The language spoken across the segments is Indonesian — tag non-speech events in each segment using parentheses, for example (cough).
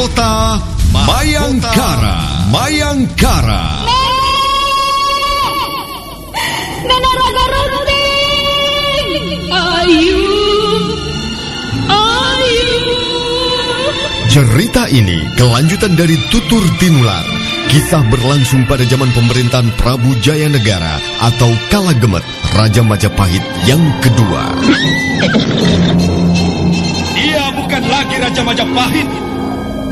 Mahkota Mayangkara. Mayangkara. Raga Runting! Ayu! Ayu! Cerita ini kelanjutan dari Tutur Tinular. Kisah berlangsung pada zaman pemerintahan Prabu Jaya Negara atau Kala Gemet, Raja Majapahit yang kedua. Dia bukan lagi Raja Majapahit.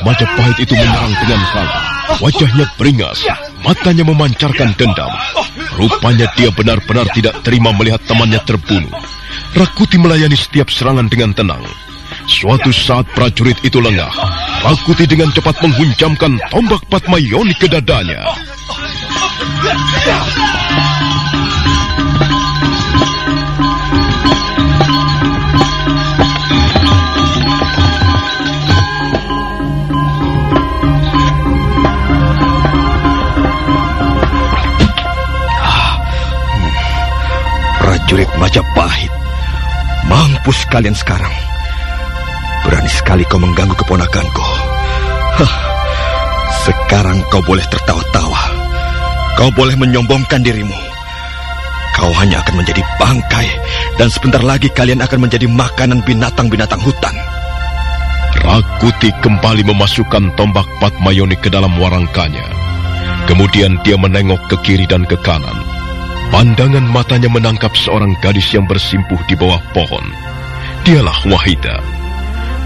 Majapahit itu menyerang dengan kalah. Wajahnya beringas, matanya memancarkan dendam. Rupanya dia benar-benar tidak terima melihat temannya terbunuh. Rakuti melayani setiap serangan dengan tenang. Suatu saat prajurit itu lengah. Rakuti dengan cepat menghunjamkan tombak Patmayoni ke dadanya. Prajurit Majapahit. Mampus kalian sekarang. Berani sekali kau mengganggu keponakanku. Hah. Sekarang kau boleh tertawa-tawa. Kau boleh menyombongkan dirimu. Kau hanya akan menjadi bangkai dan sebentar lagi kalian akan menjadi makanan binatang-binatang hutan. Rakuti kembali memasukkan tombak Patmayoni ke dalam warangkanya. Kemudian dia menengok ke kiri dan ke kanan. Pandangan matanya menangkap seorang gadis yang bersimpuh di bawah pohon. Dialah Wahida.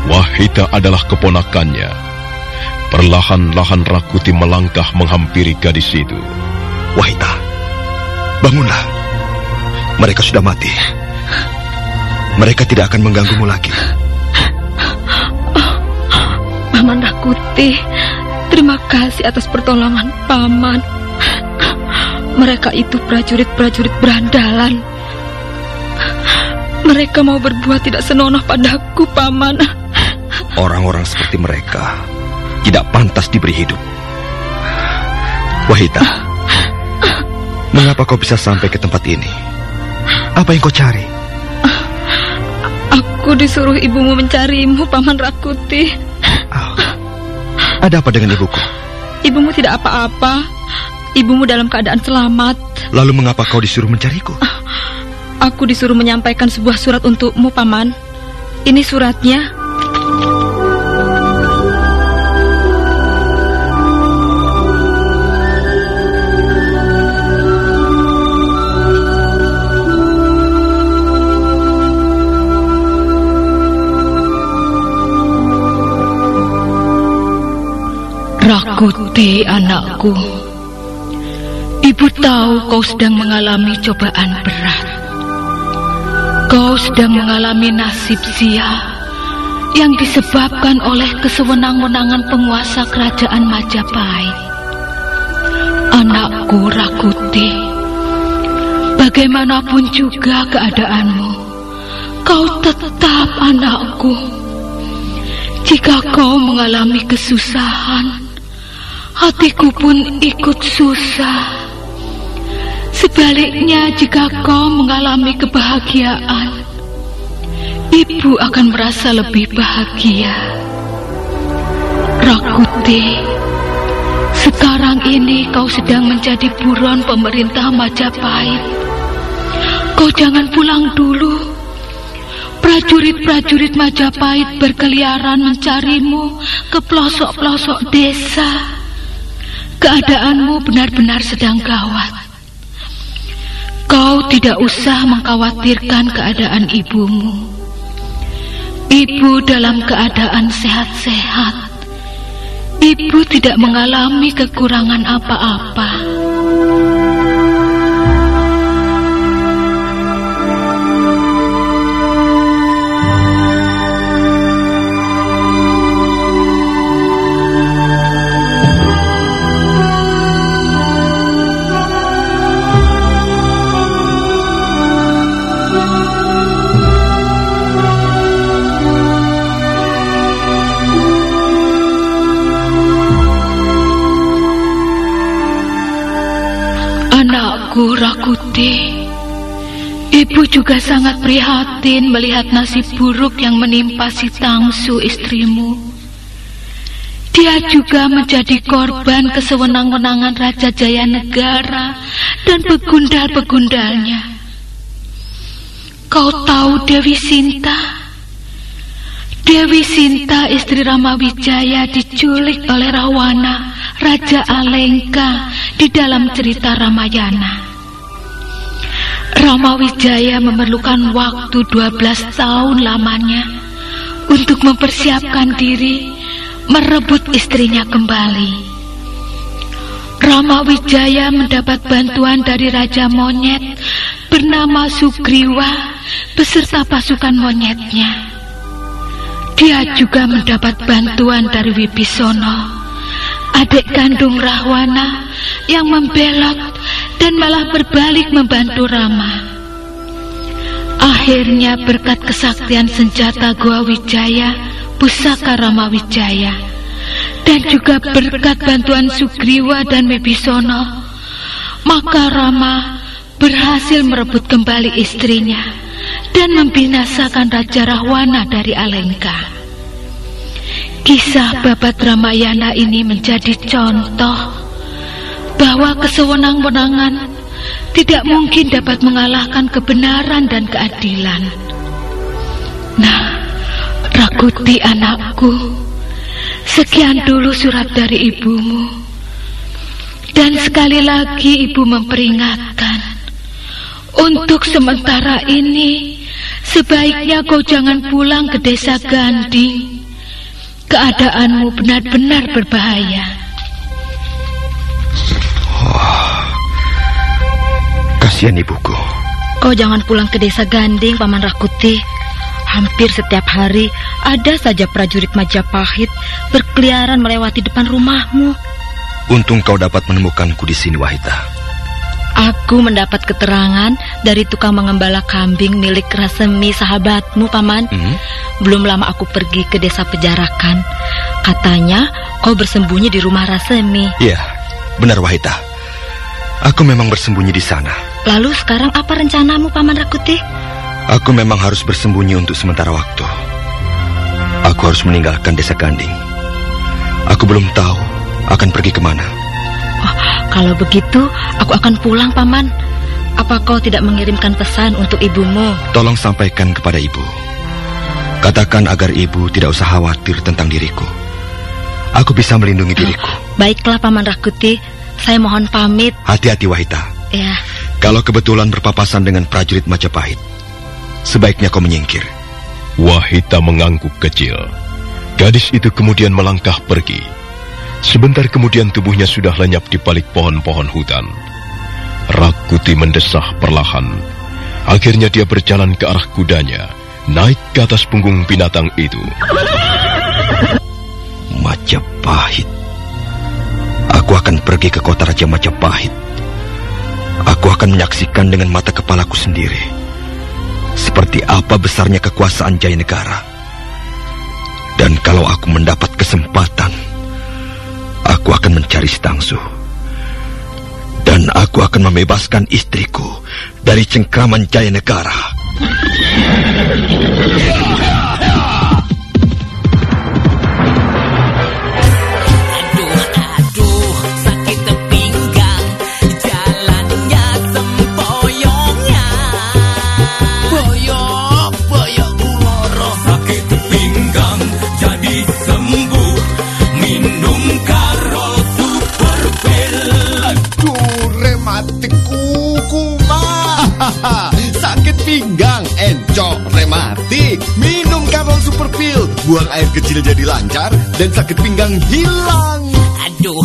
Wahida adalah keponakannya. Perlahan-lahan Rakuti melangkah menghampiri gadis itu. Wahida, bangunlah. Mereka sudah mati. Mereka tidak akan mengganggumu lagi. Paman Rakuti, terima kasih atas pertolongan Paman. Mereka itu prajurit-prajurit berandalan. Mereka mau berbuat tidak senonoh padaku, Paman. Orang-orang seperti mereka tidak pantas diberi hidup. Wahida, mengapa kau bisa sampai ke tempat ini? Apa yang kau cari? Aku disuruh ibumu mencarimu, Paman Rakuti. Oh. Ada apa dengan ibuku? Ibumu tidak apa-apa. Ibumu dalam keadaan selamat. Lalu mengapa kau disuruh mencariku? Aku disuruh menyampaikan sebuah surat untukmu, Paman. Ini suratnya. Rakuti anakku. Ibu tahu kau sedang mengalami cobaan berat. Kau sedang mengalami nasib sia yang disebabkan oleh kesewenang-wenangan penguasa kerajaan Majapahit. Anakku Rakuti, bagaimanapun juga keadaanmu, kau tetap anakku. Jika kau mengalami kesusahan, hatiku pun ikut susah. Sebaliknya, jika kau mengalami kebahagiaan, ibu akan merasa lebih bahagia. Rakuti, sekarang ini kau sedang menjadi buron pemerintah Majapahit. Kau jangan pulang dulu. Prajurit-prajurit Majapahit berkeliaran mencarimu ke pelosok-pelosok desa. Keadaanmu benar-benar sedang gawat. Tidak usah mengkhawatirkan keadaan ibumu. Ibu dalam keadaan sehat-sehat. Ibu tidak mengalami kekurangan apa-apa. Anakku Rakuti, Ibu juga sangat prihatin melihat nasib buruk yang menimpa si Tangsu istrimu. Dia juga menjadi korban kesewenang-wenangan Raja Jaya Negara dan begundal-begundalnya. Kau tahu Dewi Sinta? Dewi Sinta istri Ramawijaya diculik oleh Rawana, Raja Alengka di dalam cerita Ramayana. Ramawijaya memerlukan waktu 12 tahun lamanya untuk mempersiapkan diri merebut istrinya kembali. Ramawijaya mendapat bantuan dari Raja Monyet bernama Sugriwa beserta pasukan monyetnya. Dia juga mendapat bantuan dari Wibisono, adik kandung Rahwana yang membelot dan malah berbalik membantu Rama. Akhirnya berkat kesaktian senjata Gua Wijaya, pusaka Rama Wijaya, dan juga berkat bantuan Sugriwa dan Wibisono, maka Rama berhasil merebut kembali istrinya dan membinasakan Raja Rahwana dari Alengka. Kisah babat Ramayana ini menjadi contoh bahwa kesewenang-wenangan tidak mungkin dapat mengalahkan kebenaran dan keadilan. Nah, Rakuti anakku, sekian dulu surat dari ibumu. Dan sekali lagi ibu memperingatkan, untuk sementara ini sebaiknya kau jangan pulang ke desa Ganding. Keadaanmu benar-benar berbahaya. Kasihan ibuku. Kau jangan pulang ke desa Ganding, Paman Rakuti. Hampir setiap hari ada saja prajurit Majapahit berkeliaran melewati depan rumahmu. Untung kau dapat menemukanku di sini, Wahita. Aku mendapat keterangan dari tukang mengembala kambing milik Rasemi sahabatmu, Paman. Hmm? Belum lama aku pergi ke desa Pejarakan. Katanya kau bersembunyi di rumah Rasemi. Iya, benar Wahita. Aku memang bersembunyi di sana. Lalu sekarang apa rencanamu, Paman Rakuti? Aku memang harus bersembunyi untuk sementara waktu. Aku harus meninggalkan desa Ganding. Aku belum tahu akan pergi ke mana. Oh, kalau begitu, aku akan pulang, Paman. Apa kau tidak mengirimkan pesan untuk ibumu? Tolong sampaikan kepada ibu. Katakan agar ibu tidak usah khawatir tentang diriku. Aku bisa melindungi diriku. Baiklah, Paman Rakuti. Saya mohon pamit. Hati-hati, Wahita. Ya, Kalau kebetulan berpapasan dengan prajurit Majapahit, sebaiknya kau menyingkir. Wahita mengangguk kecil. Gadis itu kemudian melangkah pergi. Sebentar kemudian tubuhnya sudah lenyap di balik pohon-pohon hutan. Rakuti mendesah perlahan. Akhirnya dia berjalan ke arah kudanya, naik ke atas punggung binatang itu. Majapahit. Aku akan pergi ke kota Raja Majapahit. Aku akan menyaksikan dengan mata kepalaku sendiri. Seperti apa besarnya kekuasaan Jaya Negara. Dan kalau aku mendapat kesempatan, aku akan mencari Stangsu. Dan aku akan membebaskan istriku dari cengkraman Jaya Negara. Rematik kuku mah. (laughs) Sakit pinggang, encok, rematik. Minum Karol Super Pil, buang air kecil jadi lancar dan sakit pinggang hilang. Aduh,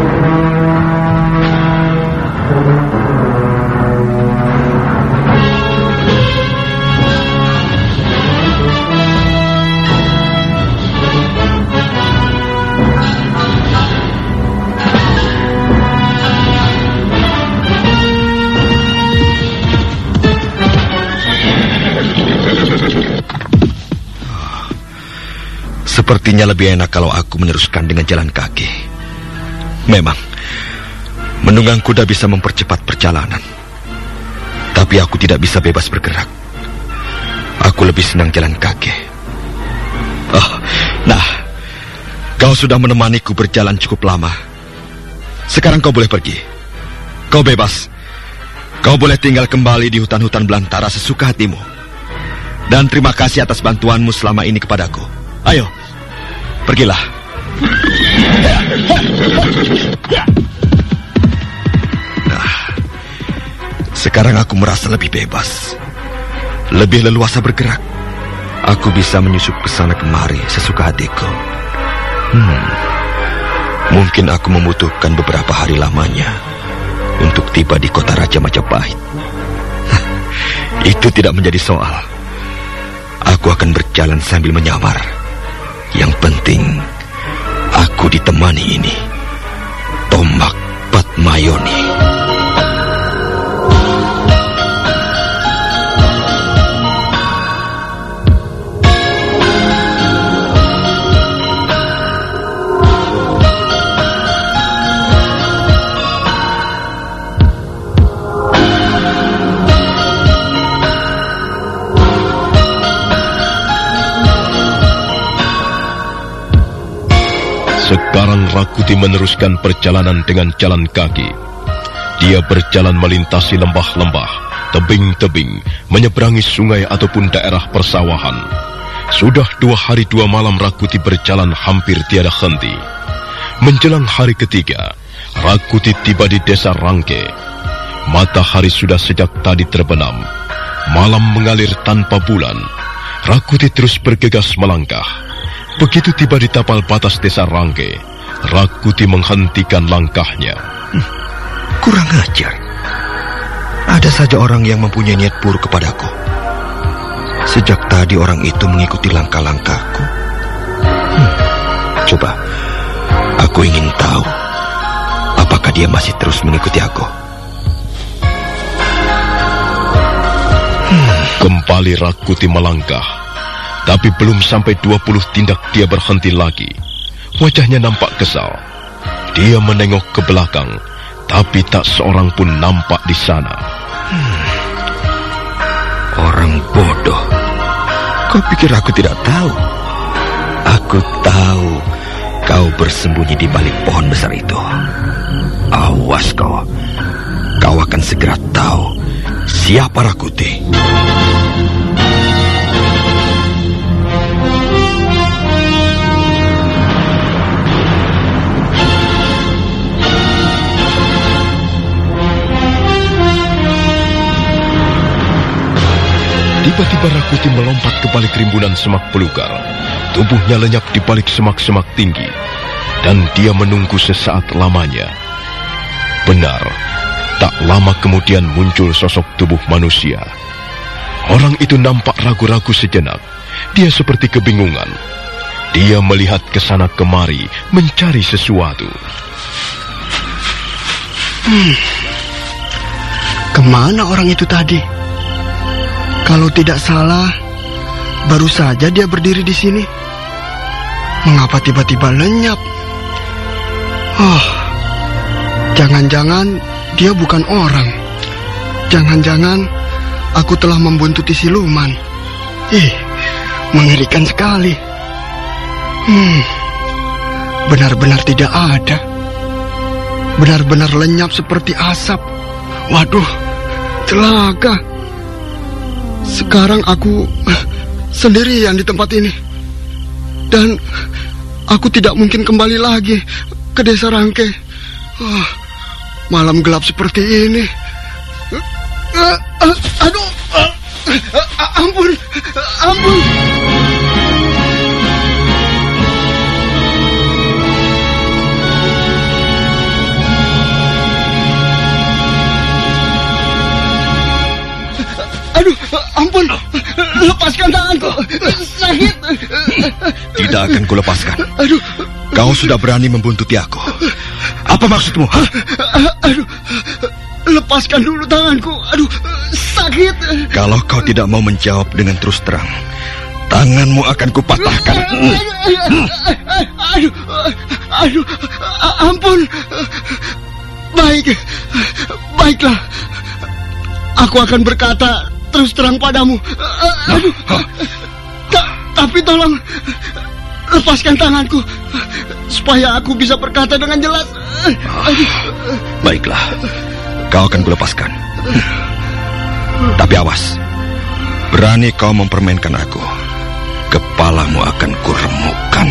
Sepertinya lebih enak kalau aku meneruskan dengan jalan kaki. Memang, menunggang kuda bisa mempercepat perjalanan. Tapi aku tidak bisa bebas bergerak. Aku lebih senang jalan kaki. Oh, nah, kau sudah menemaniku berjalan cukup lama. Sekarang kau boleh pergi. Kau bebas. Kau boleh tinggal kembali di hutan-hutan belantara sesuka hatimu. Dan terima kasih atas bantuanmu selama ini kepadaku. Ayo, pergilah. Nah, sekarang aku merasa lebih bebas. Lebih leluasa bergerak. Aku bisa menyusup ke sana kemari sesuka hatiku. Hmm, mungkin aku membutuhkan beberapa hari lamanya untuk tiba di kota Raja Majapahit. (laughs) Itu tidak menjadi soal. Aku akan berjalan sambil menyamar. Yang penting, aku ditemani ini. Tombak Patmayoni. Sekarang Rakuti meneruskan perjalanan dengan jalan kaki. Dia berjalan melintasi lembah-lembah, tebing-tebing, menyeberangi sungai ataupun daerah persawahan. Sudah dua hari dua malam Rakuti berjalan hampir tiada henti. Menjelang hari ketiga, Rakuti tiba di desa Rangke. Matahari sudah sejak tadi terbenam. Malam mengalir tanpa bulan. Rakuti terus bergegas melangkah. Begitu tiba di tapal batas desa Rangke, Rakuti menghentikan langkahnya. Kurang ajar. Ada saja orang yang mempunyai niat buruk kepadaku. Sejak tadi orang itu mengikuti langkah-langkahku. Hmm, Coba, aku ingin tahu apakah dia masih terus mengikuti aku. Kembali Rakuti melangkah. Tapi belum sampai 20 tindak dia berhenti lagi. Wajahnya nampak kesal. Dia menengok ke belakang, tapi tak seorang pun nampak di sana. Orang bodoh. Kau pikir aku tidak tahu? Aku tahu kau bersembunyi di balik pohon besar itu. Awas kau. Kau akan segera tahu siapa Rakuti. Tiba-tiba Rakuti melompat ke balik rimbunan semak belukar. Tubuhnya lenyap di balik semak-semak tinggi. Dan dia menunggu sesaat lamanya. Benar, tak lama kemudian muncul sosok tubuh manusia. Orang itu nampak ragu-ragu sejenak. Dia seperti kebingungan. Dia melihat ke sana kemari, mencari sesuatu. Ke mana orang itu tadi? Kalau tidak salah, baru saja dia berdiri di sini. Mengapa tiba-tiba lenyap? Oh, jangan-jangan dia bukan orang. Jangan-jangan aku telah membuntuti siluman. Ih, mengerikan sekali. Hmm, benar-benar tidak ada. benar-benar lenyap seperti asap. Waduh, celaka. Sekarang aku sendirian di tempat ini. Dan aku tidak mungkin kembali lagi ke desa Rangke. Oh, malam gelap seperti ini. Uh, uh, aduh, uh, uh, ampun, ampun. Ampun, lepaskan tanganku, sakit. Tidak akan kulepaskan. Aduh, Kau sudah berani membuntuti aku. Apa maksudmu? hah? aduh, lepaskan dulu tanganku. Aduh, sakit. Kalau kau tidak mau menjawab dengan terus terang, tanganmu akan kupatahkan. Aduh, aduh, ampun. Baik, baiklah. Aku akan berkata terus terang padamu. Aduh, ta- tapi tolong lepaskan tanganku supaya aku bisa berkata dengan jelas. Baiklah, kau akan kulepaskan. Tapi awas, berani kau mempermainkan aku, kepalamu akan kuremukkan.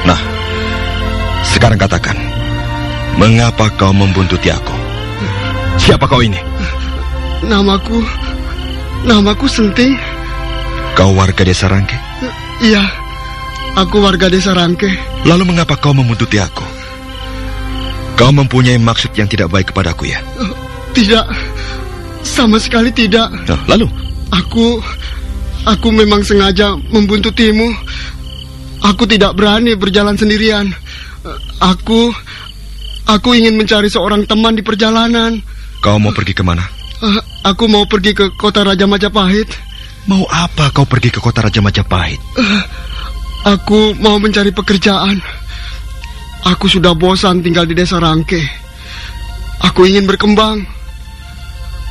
Nah, sekarang katakan, mengapa kau membuntuti aku? Siapa kau ini? Namaku, namaku Senting. Kau warga desa Rangke? Iya, aku warga desa Rangke. Lalu mengapa kau membuntuti aku? Kau mempunyai maksud yang tidak baik kepadaku ya? Tidak, sama sekali tidak. Nah, lalu? Aku, aku memang sengaja membuntutimu. Aku tidak berani berjalan sendirian. Aku, aku ingin mencari seorang teman di perjalanan. Kau mau pergi ke mana? Aku mau pergi ke kota Raja Majapahit. Mau apa kau pergi ke kota Raja Majapahit? Aku mau mencari pekerjaan. Aku sudah bosan tinggal di desa Rangke. Aku ingin berkembang.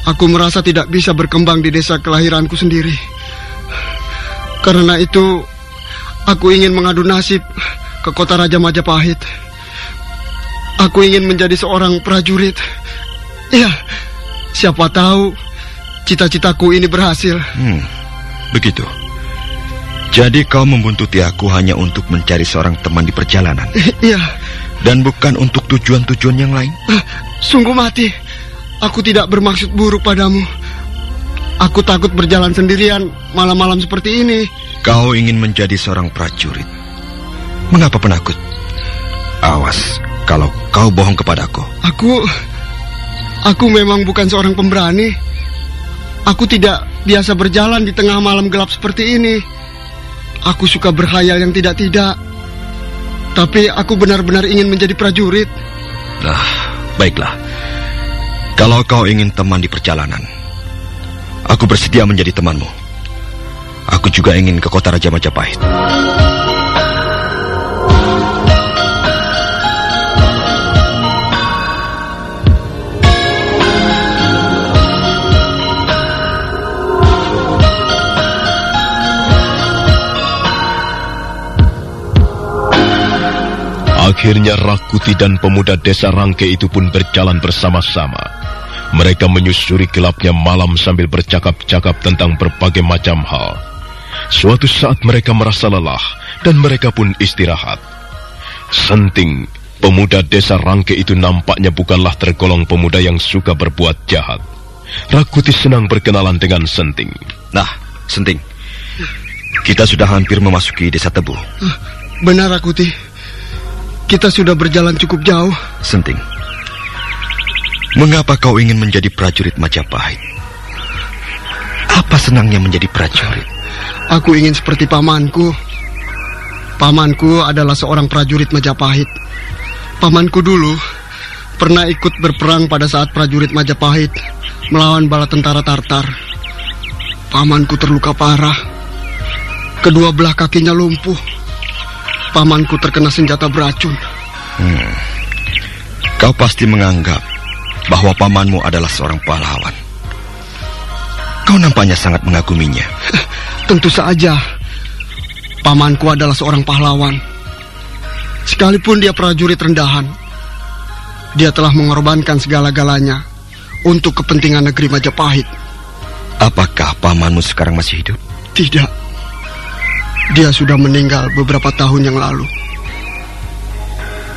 Aku merasa tidak bisa berkembang di desa kelahiranku sendiri. Karena itu, aku ingin mengadu nasib ke kota Raja Majapahit. Aku ingin menjadi seorang prajurit. Ya, siapa tahu cita-citaku ini berhasil. Hmm, begitu. Jadi kau membuntuti aku hanya untuk mencari seorang teman di perjalanan Iya, dan bukan untuk tujuan-tujuan yang lain. Sungguh mati, aku tidak bermaksud buruk padamu. Aku takut berjalan sendirian malam-malam seperti ini. Kau ingin menjadi seorang prajurit. Mengapa penakut? Awas, kalau kau bohong kepadaku. Aku, aku memang bukan seorang pemberani. Aku tidak biasa berjalan di tengah malam gelap seperti ini. Aku suka berhayal yang tidak-tidak. Tapi aku benar-benar ingin menjadi prajurit. Nah, baiklah. Kalau kau ingin teman di perjalanan, aku bersedia menjadi temanmu. Aku juga ingin ke kota Raja Majapahit. Akhirnya Rakuti dan pemuda desa Rangke itu pun berjalan bersama-sama. Mereka menyusuri gelapnya malam sambil bercakap-cakap tentang berbagai macam hal. Suatu saat mereka merasa lelah dan mereka pun istirahat. Senting, pemuda desa Rangke itu nampaknya bukanlah tergolong pemuda yang suka berbuat jahat. Rakuti senang berkenalan dengan Senting. Nah, Senting. Kita sudah hampir memasuki desa Tebu. Benar, Akuti. Kita sudah berjalan cukup jauh. Senting. Mengapa kau ingin menjadi prajurit Majapahit? Apa senangnya menjadi prajurit? Aku ingin seperti pamanku. Pamanku adalah seorang prajurit Majapahit. Pamanku dulu pernah ikut berperang pada saat prajurit Majapahit melawan bala tentara Tartar. Pamanku terluka parah. Kedua belah kakinya lumpuh. Pamanku terkena senjata beracun. Hmm. Kau pasti menganggap bahwa pamanmu adalah seorang pahlawan. Kau nampaknya sangat mengaguminya. (laughs) Tentu saja, pamanku adalah seorang pahlawan. Sekalipun dia prajurit rendahan, dia telah mengorbankan segala-galanya untuk kepentingan negeri Majapahit. Apakah pamanmu sekarang masih hidup? Tidak. Dia sudah meninggal beberapa tahun yang lalu.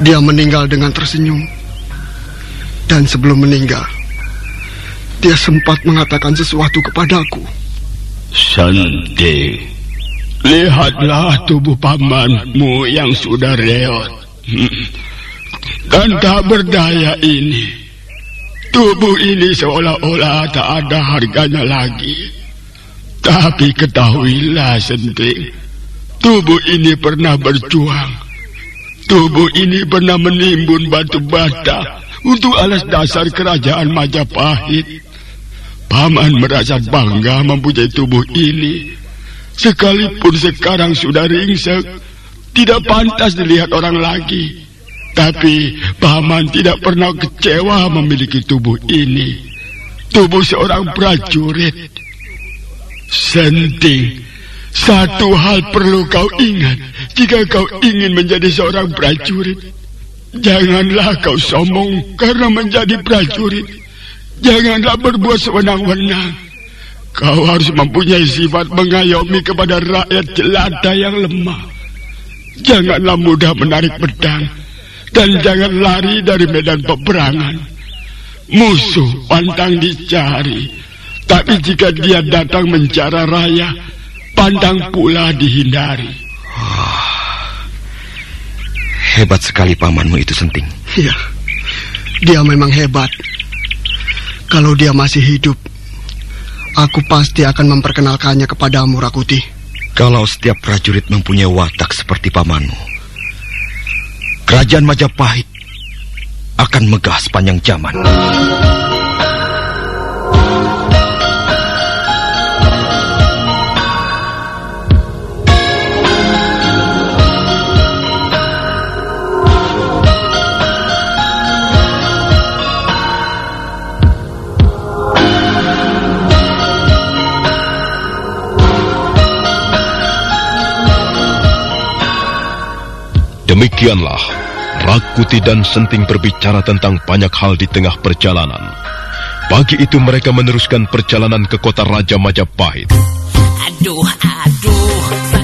Dia meninggal dengan tersenyum. Dan sebelum meninggal, dia sempat mengatakan sesuatu kepadaku. Santi, lihatlah tubuh pamanmu yang sudah reot. Dan tak berdaya ini. Tubuh ini seolah-olah tak ada harganya lagi. Tapi ketahuilah, Senting. Tubuh ini pernah berjuang. Tubuh ini pernah menimbun batu bata untuk alas dasar kerajaan Majapahit. Paman merasa bangga mempunyai tubuh ini. Sekalipun sekarang sudah ringsek, tidak pantas dilihat orang lagi. Tapi Paman tidak pernah kecewa memiliki tubuh ini. Tubuh seorang prajurit. Senting, satu hal perlu kau ingat jika kau ingin menjadi seorang prajurit. Janganlah kau sombong karena menjadi prajurit. Janganlah berbuat sewenang-wenang. Kau harus mempunyai sifat mengayomi kepada rakyat jelata yang lemah. Janganlah mudah menarik pedang dan jangan lari dari medan peperangan. Musuh pantang dicari, tapi jika dia datang mencara raya, pandang pula dihindari. Hebat sekali pamanmu itu senting. Iya, dia memang hebat. Kalau dia masih hidup, aku pasti akan memperkenalkannya kepadamu, Rakuti. Kalau setiap prajurit mempunyai watak seperti pamanmu, kerajaan Majapahit akan megah sepanjang zaman. Demikianlah, Rakuti dan Senting berbicara tentang banyak hal di tengah perjalanan. Pagi itu mereka meneruskan perjalanan ke kota Raja Majapahit. Aduh, aduh,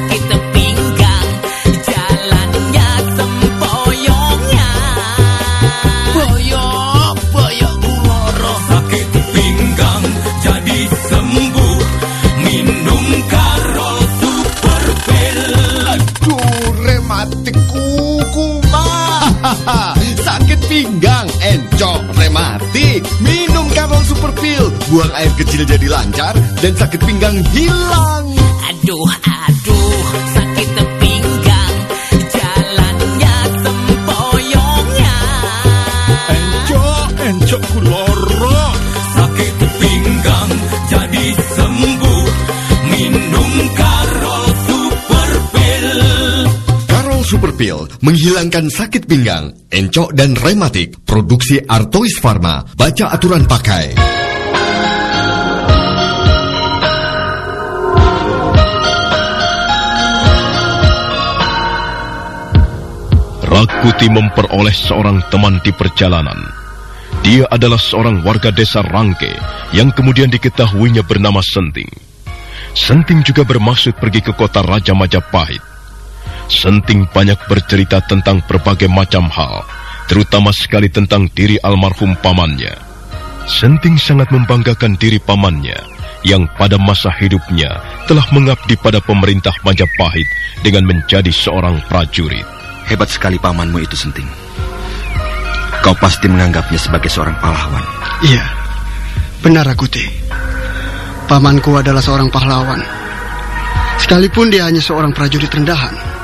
Super. Buang air kecil jadi lancar dan sakit pinggang hilang. Aduh, Pill menghilangkan sakit pinggang, encok dan rematik. Produksi Artois Pharma. Baca aturan pakai. Rakuti memperoleh seorang teman di perjalanan. Dia adalah seorang warga desa Rangke yang kemudian diketahuinya bernama Senting. Senting juga bermaksud pergi ke kota Raja Majapahit. Senting banyak bercerita tentang berbagai macam hal, terutama sekali tentang diri almarhum pamannya. Senting sangat membanggakan diri pamannya yang pada masa hidupnya telah mengabdi pada pemerintah Majapahit dengan menjadi seorang prajurit. Hebat sekali pamanmu itu senting. Kau pasti menganggapnya sebagai seorang pahlawan. Iya, benar Rakuti. Pamanku adalah seorang pahlawan. Sekalipun dia hanya seorang prajurit rendahan.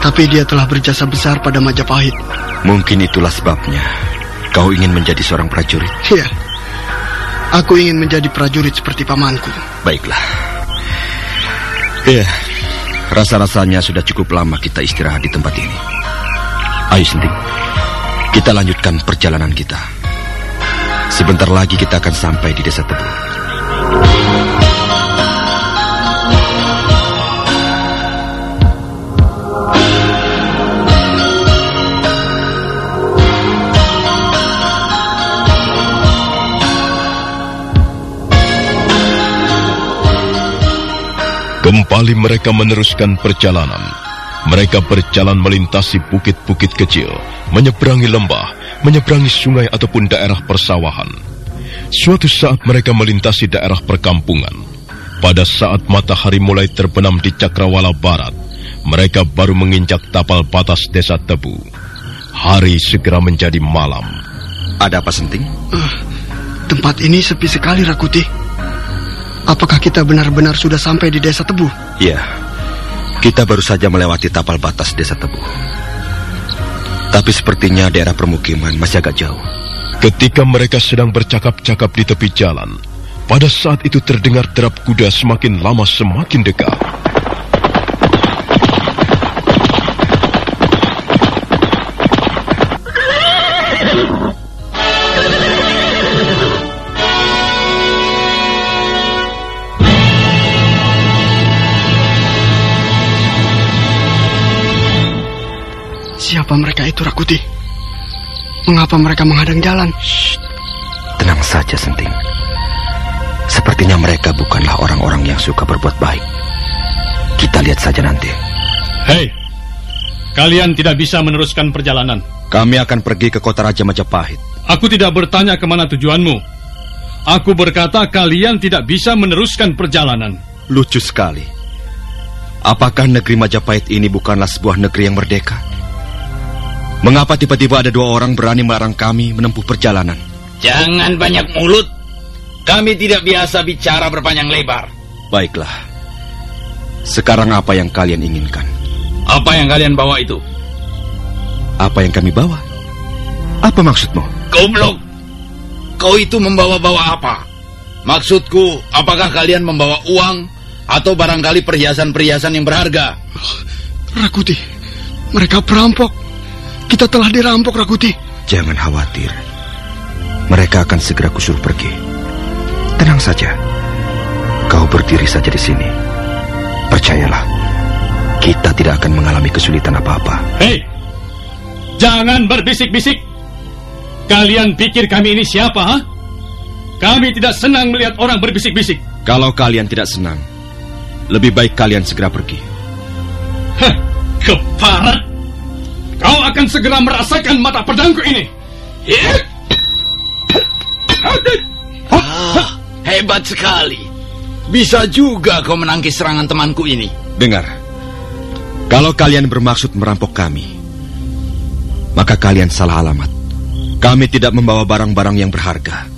Tapi dia telah berjasa besar pada Majapahit. Mungkin itulah sebabnya kau ingin menjadi seorang prajurit. Iya, aku ingin menjadi prajurit seperti pamanku. Baiklah. Iya, rasa-rasanya sudah cukup lama kita istirahat di tempat ini. Ayo senting, kita lanjutkan perjalanan kita. Sebentar lagi kita akan sampai di desa Tebu. Kembali mereka meneruskan perjalanan. Mereka berjalan melintasi bukit-bukit kecil, menyeberangi lembah, menyeberangi sungai ataupun daerah persawahan. Suatu saat mereka melintasi daerah perkampungan. Pada saat matahari mulai terbenam di Cakrawala Barat, mereka baru menginjak tapal batas desa Tebu. Hari segera menjadi malam. Ada apa senting? Ah, tempat ini sepi sekali, Rakuti. Apakah kita benar-benar sudah sampai di desa Tebu? Ya, kita baru saja melewati tapal batas desa Tebu. Tapi sepertinya daerah permukiman masih agak jauh. Ketika mereka sedang bercakap-cakap di tepi jalan, pada saat itu terdengar derap kuda semakin lama semakin dekat. Siapa mereka itu, Rakuti? Mengapa mereka menghadang jalan? Tenang saja, Senting. Sepertinya mereka bukanlah orang-orang yang suka berbuat baik. Kita lihat saja nanti. Hei, kalian tidak bisa meneruskan perjalanan. Kami akan pergi ke kota Raja Majapahit. Aku tidak bertanya ke mana tujuanmu. Aku berkata kalian tidak bisa meneruskan perjalanan. Lucu sekali. Apakah negeri Majapahit ini bukanlah sebuah negeri yang merdeka? Mengapa tiba-tiba ada dua orang berani melarang kami menempuh perjalanan? Jangan banyak mulut. Kami tidak biasa bicara berpanjang lebar. Baiklah. Sekarang apa yang kalian inginkan? Apa yang kalian bawa itu? Apa yang kami bawa? Apa maksudmu? Goblok. Kau itu membawa-bawa apa? Maksudku, apakah kalian membawa uang atau barangkali perhiasan-perhiasan yang berharga? Rakuti, mereka perampok. Kita telah dirampok, Rakuti. Jangan khawatir. Mereka akan segera kusuruh pergi. Tenang saja. Kau berdiri saja di sini. Percayalah, kita tidak akan mengalami kesulitan apa-apa. Hei, jangan berbisik-bisik. Kalian pikir kami ini siapa, ha? Kami tidak senang melihat orang berbisik-bisik. Kalau kalian tidak senang, lebih baik kalian segera pergi. Hah, keparat. Kau akan segera merasakan mata pedangku ini. Ah, hebat sekali. Bisa juga kau menangkis serangan temanku ini. Dengar, kalau kalian bermaksud merampok kami, maka kalian salah alamat. Kami tidak membawa barang-barang yang berharga.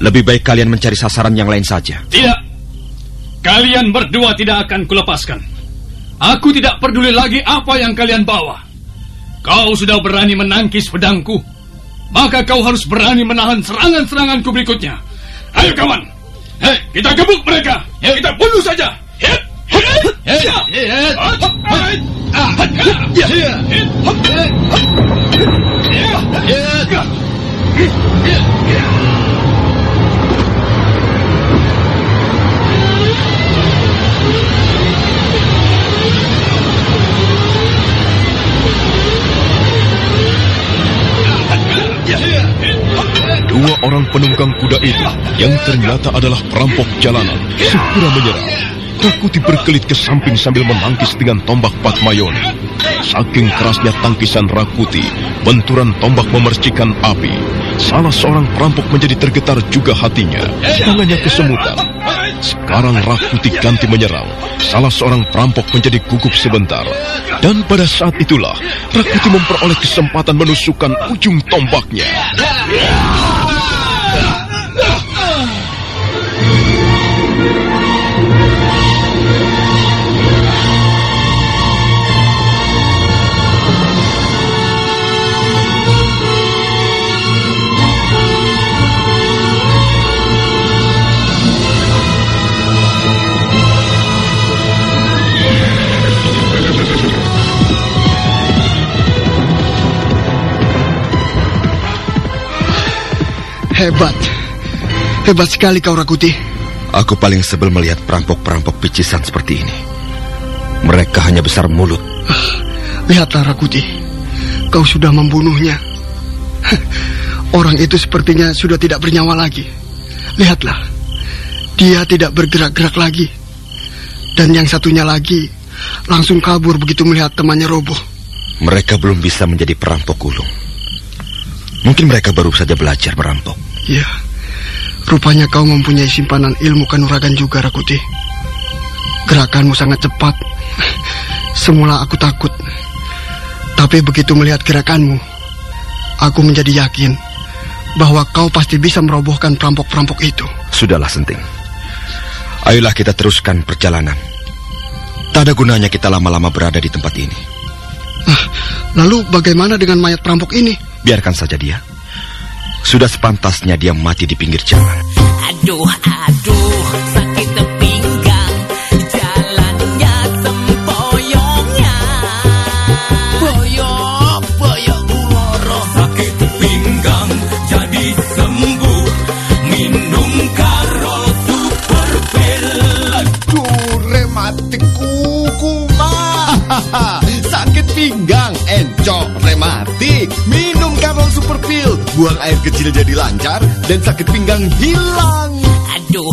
Lebih baik kalian mencari sasaran yang lain saja. Tidak. Kalian berdua tidak akan kulepaskan. Aku tidak peduli lagi apa yang kalian bawa. Kau sudah berani menangkis pedangku. Maka kau harus berani menahan serangan-seranganku berikutnya. Ayo kawan. Hei, kita gebuk mereka. Ya, kita bunuh saja. Hit. Hit. Hit. Dua orang penunggang kuda itu yang ternyata adalah perampok jalanan segera menyerang. Rakuti berkelit ke samping sambil menangkis dengan tombak Patmayoni. Saking kerasnya tangkisan Rakuti, benturan tombak memercikan api. Salah seorang perampok menjadi tergetar juga hatinya. Tangannya kesemutan. Sekarang Rakuti ganti menyerang. Salah seorang perampok menjadi gugup sebentar. Dan pada saat itulah, Rakuti memperoleh kesempatan menusukkan ujung tombaknya. Hebat. Hebat sekali kau, Rakuti. Aku paling sebel melihat perampok-perampok picisan seperti ini. Mereka hanya besar mulut. Lihatlah, Rakuti. Kau sudah membunuhnya. (laughs) Orang itu sepertinya sudah tidak bernyawa lagi. Lihatlah. Dia tidak bergerak-gerak lagi. Dan yang satunya lagi langsung kabur begitu melihat temannya roboh. Mereka belum bisa menjadi perampok gulung. Mungkin mereka baru saja belajar merampok. Ya, rupanya kau mempunyai simpanan ilmu kanuragan juga, Rakuti. Gerakanmu sangat cepat. Semula aku takut. Tapi begitu melihat gerakanmu, aku menjadi yakin bahwa kau pasti bisa merobohkan perampok-perampok itu. Sudahlah, Senting. Ayolah kita teruskan perjalanan. Tak ada gunanya kita lama-lama berada di tempat ini. Ah, lalu bagaimana dengan mayat perampok ini? Biarkan saja dia. Sudah sepantasnya dia mati di pinggir jalan. Aduh, aduh, sakit pinggang, jalannya sempoyongnya. Boyok, boyok guloro. Sakit pinggang jadi sembuh, minum Karol Super Pill. Aduh, rematik kumat. (laughs) Sakit pinggang, encok, rematik. Super Pill. Buang air kecil jadi lancar dan sakit pinggang hilang. Aduh,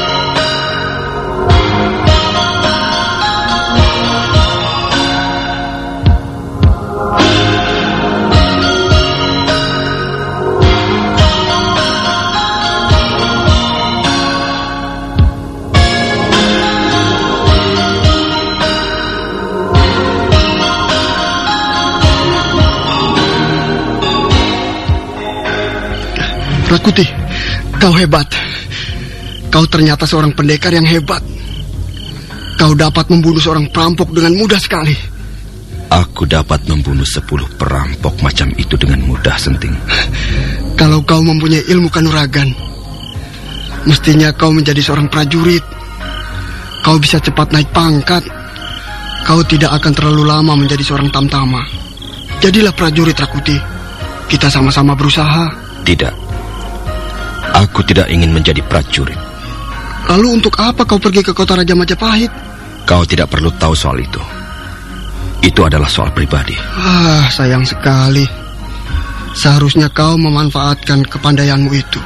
Rakuti, kau hebat. Kau ternyata seorang pendekar yang hebat. Kau dapat membunuh seorang perampok dengan mudah sekali. Aku dapat membunuh sepuluh perampok macam itu dengan mudah, Senting. Kalau kau mempunyai ilmu kanuragan, mestinya kau menjadi seorang prajurit. Kau bisa cepat naik pangkat. Kau tidak akan terlalu lama menjadi seorang tamtama. Jadilah prajurit Rakuti. Kita sama-sama berusaha. Tidak. Aku tidak ingin menjadi prajurit. Lalu untuk apa kau pergi ke kota Raja Majapahit? Kau tidak perlu tahu soal itu. Itu adalah soal pribadi. Ah, sayang sekali. Seharusnya kau memanfaatkan kepandaianmu itu.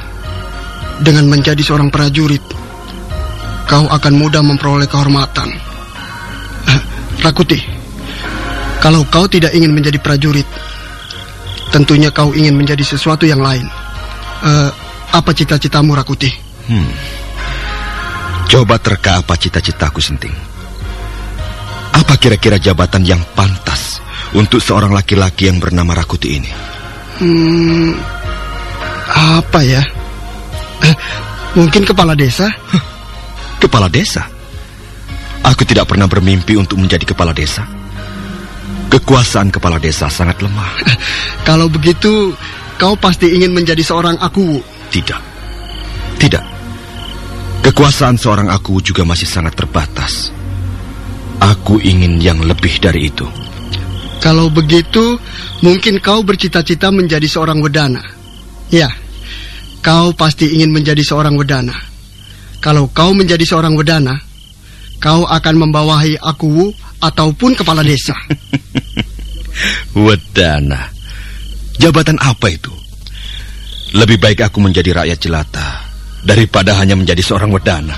Dengan menjadi seorang prajurit, kau akan mudah memperoleh kehormatan. Eh, Rakuti, kalau kau tidak ingin menjadi prajurit, tentunya kau ingin menjadi sesuatu yang lain. Eh, apa cita-citamu, Rakuti? Hmm. Coba terka apa cita-citaku, Senting. Apa kira-kira jabatan yang pantas untuk seorang laki-laki yang bernama Rakuti ini? Hmm, apa ya? Eh, mungkin kepala desa? Kepala desa? Aku tidak pernah bermimpi untuk menjadi kepala desa. Kekuasaan kepala desa sangat lemah. Kalau begitu, kau pasti ingin menjadi seorang aku. Tidak. Tidak. Kekuasaan seorang aku juga masih sangat terbatas. Aku ingin yang lebih dari itu. Kalau begitu, mungkin kau bercita-cita menjadi seorang wedana. Ya, kau pasti ingin menjadi seorang wedana. Kalau kau menjadi seorang wedana, kau akan membawahi aku ataupun kepala desa. (laughs) Wedana. Jabatan apa itu? Lebih baik aku menjadi rakyat jelata daripada hanya menjadi seorang wedana.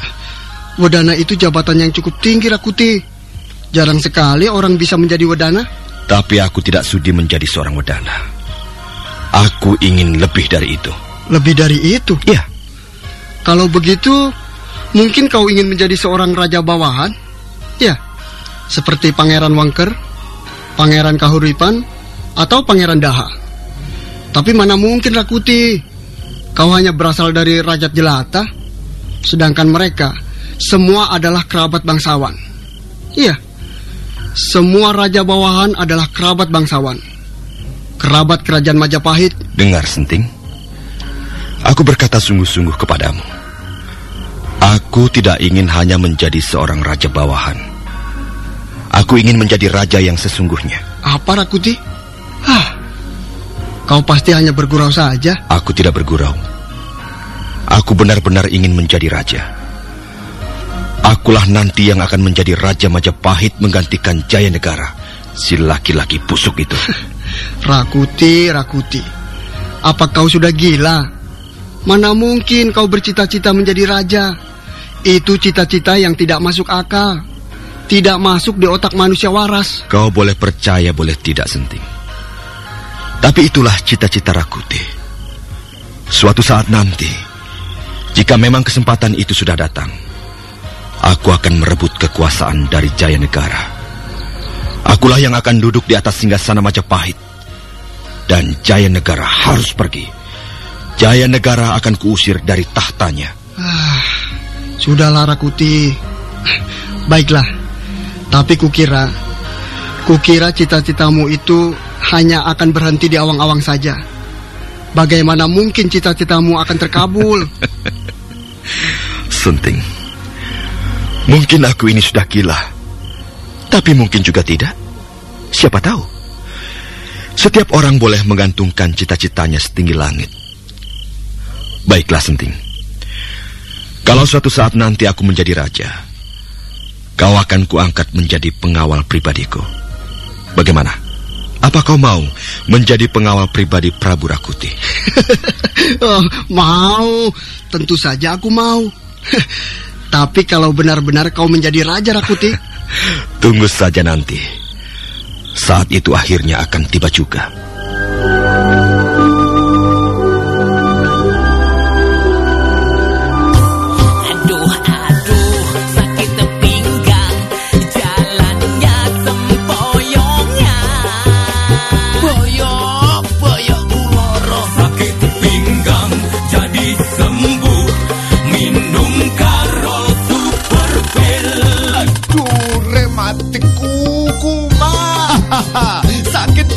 Wedana itu jabatan yang cukup tinggi, Rakuti. Jarang sekali orang bisa menjadi wedana. Tapi aku tidak sudi menjadi seorang wedana. Aku ingin lebih dari itu. Lebih dari itu? Ya. Kalau begitu, mungkin kau ingin menjadi seorang raja bawahan? Ya, seperti Pangeran Wangker, Pangeran Kahuripan, atau Pangeran Daha. Tapi mana mungkin Rakuti? Kau hanya berasal dari Raja Jelata, sedangkan mereka semua adalah kerabat bangsawan. Iya, semua raja bawahan adalah kerabat bangsawan. Kerabat kerajaan Majapahit. Dengar, Senting. Aku berkata sungguh-sungguh kepadamu. Aku tidak ingin hanya menjadi seorang raja bawahan. Aku ingin menjadi raja yang sesungguhnya. Apa Rakuti? Kau pasti hanya bergurau saja. Aku tidak bergurau. Aku benar-benar ingin menjadi raja. Akulah nanti yang akan menjadi Raja Majapahit menggantikan Jaya Negara. Si laki-laki busuk itu. (laughs) Rakuti, Rakuti. Apa kau sudah gila? Mana mungkin kau bercita-cita menjadi raja? Itu cita-cita yang tidak masuk akal. Tidak masuk di otak manusia waras. Kau boleh percaya, boleh tidak, Senting. Tapi itulah cita-cita Rakuti. Suatu saat nanti, jika memang kesempatan itu sudah datang, aku akan merebut kekuasaan dari Jaya Negara. Akulah yang akan duduk di atas singgasana Majapahit. Dan Jaya Negara harus pergi. Jaya Negara akan kuusir dari tahtanya. Ah, sudahlah Rakuti. Baiklah. Tapi kukira, kukira cita-citamu itu hanya akan berhenti di awang-awang saja. Bagaimana mungkin cita-citamu akan terkabul? (laughs) Senting. Mungkin aku ini sudah gila. Tapi mungkin juga tidak. Siapa tahu? Setiap orang boleh menggantungkan cita-citanya setinggi langit. Baiklah, Senting. Kalau suatu saat nanti aku menjadi raja, kau akan kuangkat menjadi pengawal pribadiku. Bagaimana? Apa kau mau menjadi pengawal pribadi Prabu Rakuti? (laughs) oh, mau, tentu saja aku mau. (laughs) Tapi kalau benar-benar kau menjadi raja Rakuti, (laughs) tunggu saja nanti. Saat itu akhirnya akan tiba juga.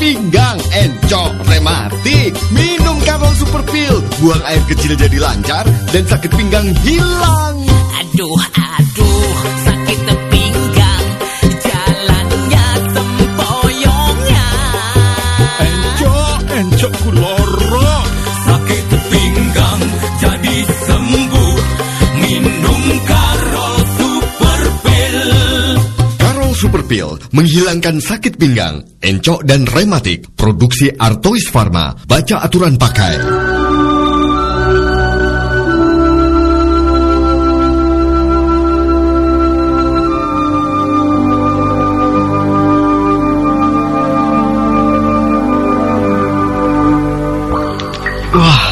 Pinggang, encok, rematik. Minum Karol Super Pill. Buang air kecil jadi lancar dan sakit pinggang hilang. Aduh, aduh, sakit pinggang, jalannya sempoyongan. Encok, encok kuloro. Menghilangkan sakit pinggang, encok dan rematik. Produksi Artois Pharma. Baca aturan pakai. wah,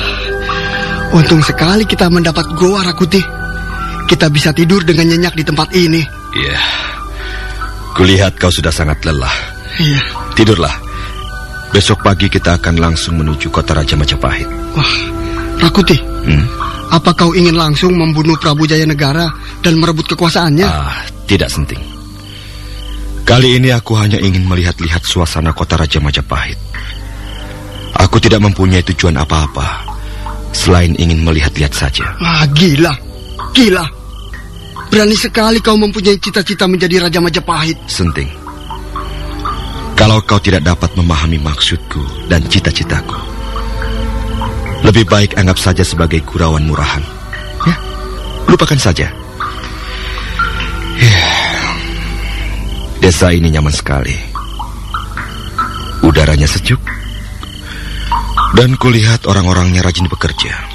untung sekali kita mendapat goa Rakuti. Kita bisa tidur dengan nyenyak di tempat ini. Iya. Kulihat kau sudah sangat lelah. Iya. Tidurlah. Besok pagi kita akan langsung menuju kota Raja Majapahit. Wah, Rakuti, Hmm? apa kau ingin langsung membunuh Prabu Jaya Negara dan merebut kekuasaannya? Ah, tidak penting. Kali ini aku hanya ingin melihat-lihat suasana kota Raja Majapahit. Aku tidak mempunyai tujuan apa-apa selain ingin melihat-lihat saja. Wah, gila. Gila. Berani sekali kau mempunyai cita-cita menjadi Raja Majapahit. Senting. Kalau kau tidak dapat memahami maksudku dan cita-citaku, lebih baik anggap saja sebagai gurauan murahan. Ya, lupakan saja. Ya, desa ini nyaman sekali. Udaranya sejuk. Dan kulihat orang-orangnya rajin bekerja.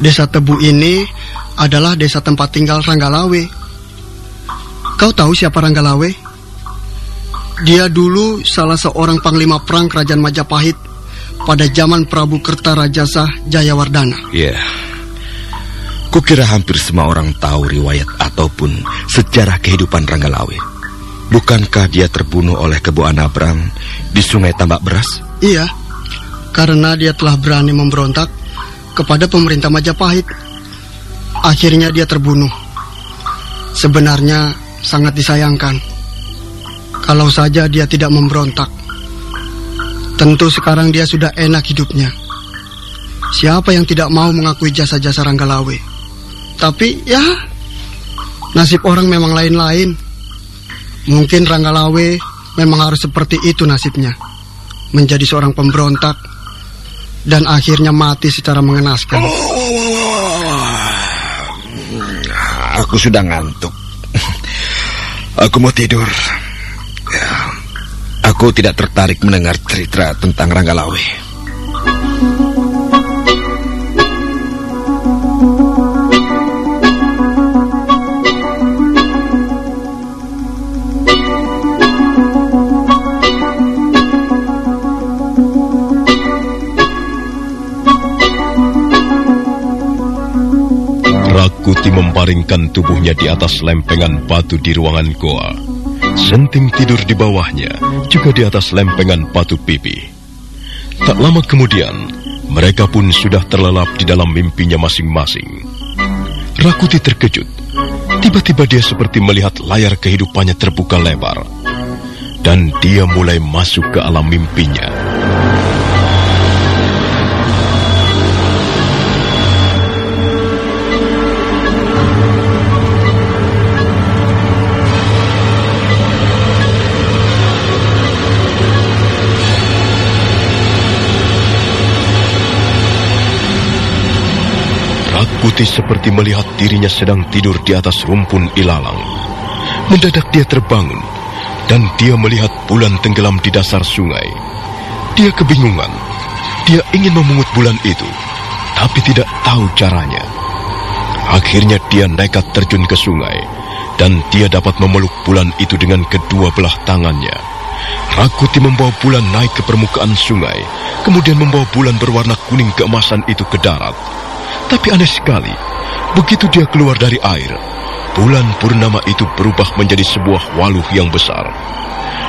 Desa Tebu ini adalah desa tempat tinggal Ranggalawe. Kau tahu siapa Ranggalawe? Dia dulu salah seorang panglima perang kerajaan Majapahit pada zaman Prabu Kertarajasa Jayawardana. Ya. Kukira hampir semua orang tahu riwayat ataupun sejarah kehidupan Ranggalawe. Bukankah dia terbunuh oleh Kebu Anabrang di Sungai Tambak Beras? Iya, karena dia telah berani memberontak kepada pemerintah Majapahit. Akhirnya dia terbunuh. Sebenarnya sangat disayangkan. Kalau saja dia tidak memberontak. Tentu sekarang dia sudah enak hidupnya. Siapa yang tidak mau mengakui jasa-jasa Ranggalawe? Tapi ya, nasib orang memang lain-lain. Mungkin Ranggalawe memang harus seperti itu nasibnya. menjadi seorang pemberontak dan akhirnya mati secara mengenaskan. Aku sudah ngantuk. (laughs) Aku mau tidur. Ya, aku tidak tertarik mendengar cerita tentang Ranggalawe. Rakuti memparingkan tubuhnya di atas lempengan batu di ruangan goa. Senting tidur di bawahnya, juga di atas lempengan batu pipi. Tak lama kemudian, mereka pun sudah terlelap di dalam mimpinya masing-masing. Rakuti terkejut. Tiba-tiba dia seperti melihat layar kehidupannya terbuka lebar. Dan dia mulai masuk ke alam mimpinya. Rakuti seperti melihat dirinya sedang tidur di atas rumpun ilalang. Mendadak dia terbangun, dan dia melihat bulan tenggelam di dasar sungai. Dia kebingungan. Dia ingin memungut bulan itu, tapi tidak tahu caranya. Akhirnya dia nekat terjun ke sungai, dan dia dapat memeluk bulan itu dengan kedua belah tangannya. Rakuti membawa bulan naik ke permukaan sungai, kemudian membawa bulan berwarna kuning keemasan itu ke darat. Tapi aneh sekali, begitu dia keluar dari air, bulan purnama itu berubah menjadi sebuah waluh yang besar.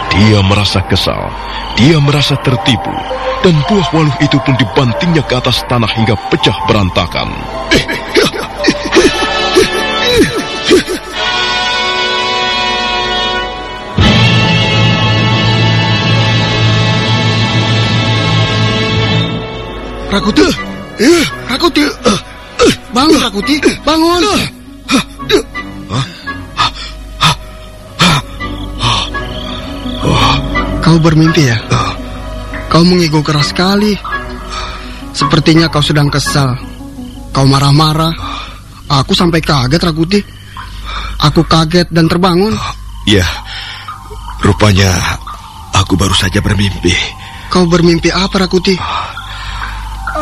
Dia merasa kesal, dia merasa tertipu, dan buah waluh itu pun dibantingnya ke atas tanah hingga pecah berantakan. Eh, Rakuti, eh, eh, bangun Rakuti, bangun. Kau bermimpi ya? Kau mengigo keras sekali. Sepertinya kau sedang kesal. Kau marah-marah. Aku sampai kaget Rakuti. Aku kaget dan terbangun. Ya, rupanya aku baru saja bermimpi. Kau bermimpi apa Rakuti?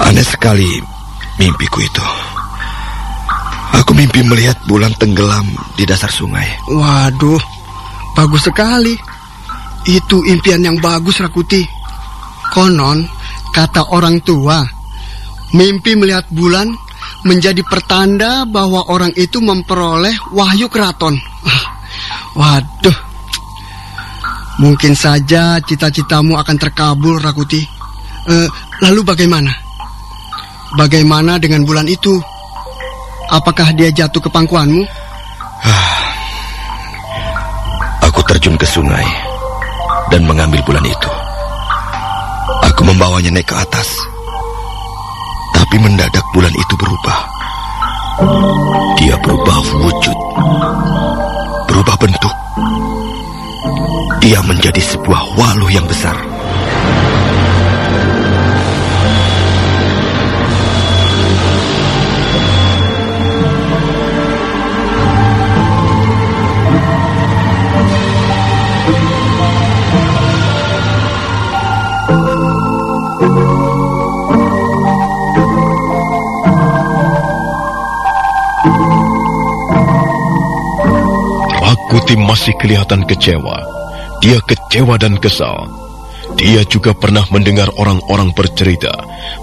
Aneh sekali mimpiku itu. Aku mimpi melihat bulan tenggelam di dasar sungai. Waduh, bagus sekali. Itu impian yang bagus Rakuti. Konon, kata orang tua, mimpi melihat bulan menjadi pertanda bahwa orang itu memperoleh wahyu keraton. Ah, Waduh, mungkin saja cita-citamu akan terkabul Rakuti. Eh, lalu bagaimana? Bagaimana dengan bulan itu? Apakah dia jatuh ke pangkuanmu? Aku terjun ke sungai dan mengambil bulan itu. Aku membawanya naik ke atas. Tapi mendadak bulan itu berubah. Dia berubah wujud. Berubah bentuk. Dia menjadi sebuah waluh yang besar. Rakuti masih kelihatan kecewa. Dia kecewa dan kesal. Dia juga pernah mendengar orang-orang bercerita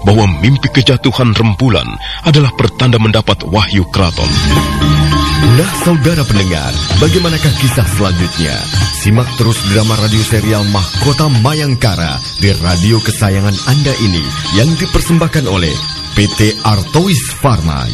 bahwa mimpi kejatuhan rembulan adalah pertanda mendapat wahyu keraton. Nah, saudara pendengar, bagaimanakah kisah selanjutnya? Simak terus drama radio serial Mahkota Mayangkara di radio kesayangan Anda ini yang dipersembahkan oleh PT Artois Pharma